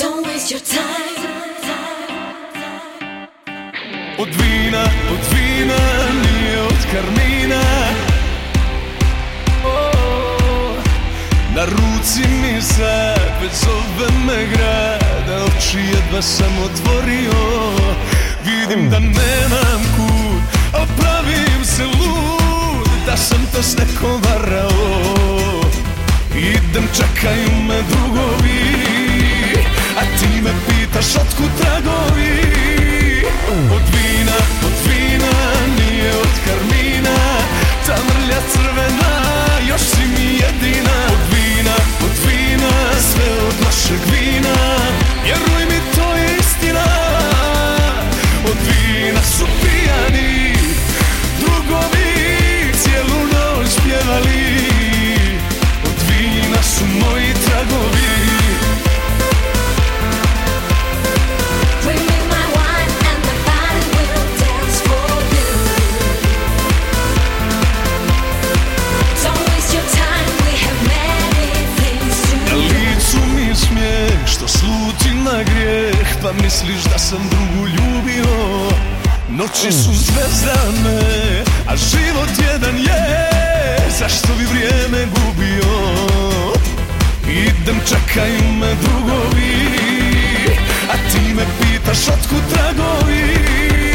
waste your time. Od vina, od vina, nije od karmina. Na ruci mi sad, već zove me grada Oči jedva sam otvorio. Vidim da nemam kud, a pravim se lud Da sam to s nekom varao Idem, čekaju me drugovi ti me pitaš otkud tragovi na grijeh Pa misliš da sam drugu ljubio. Noći su zvezdane, a život jedan je. Zašto bi vrijeme gubio? Idem, čekaju me drugovi A ti me pitaš otkud tragovi